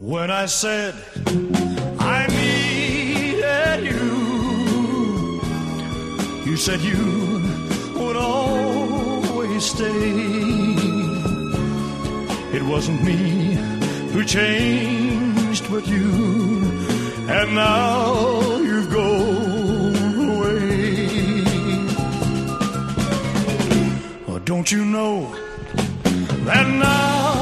When I said I needed you, you said you would always stay. It wasn't me who changed, but you, and now you've gone away. Oh, don't you know that now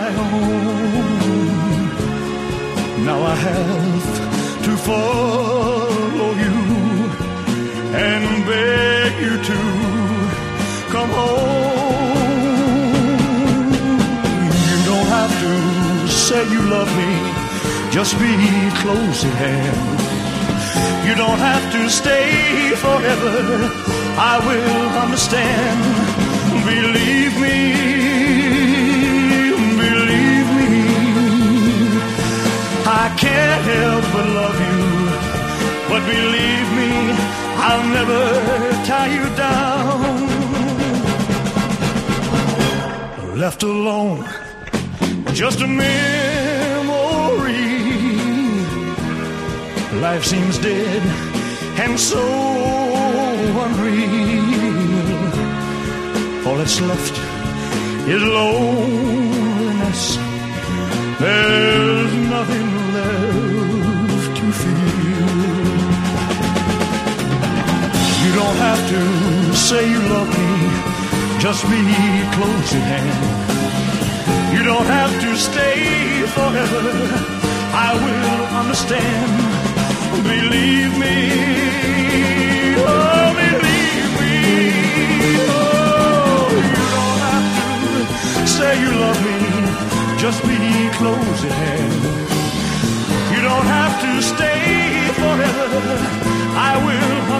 my own. Now I have to follow you and beg you to come home. You don't have to say you love me, just be close at hand. You don't have to stay forever, I will understand. But believe me, I'll never tie you down. Left alone, just a memory. Life seems dead and so unreal. All that's left is loneliness. Say you love me, just be close at hand. You don't have to stay forever, I will understand. Believe me, oh, believe me. Oh, you don't have to say you love me, just be close at hand. You don't have to stay forever. I will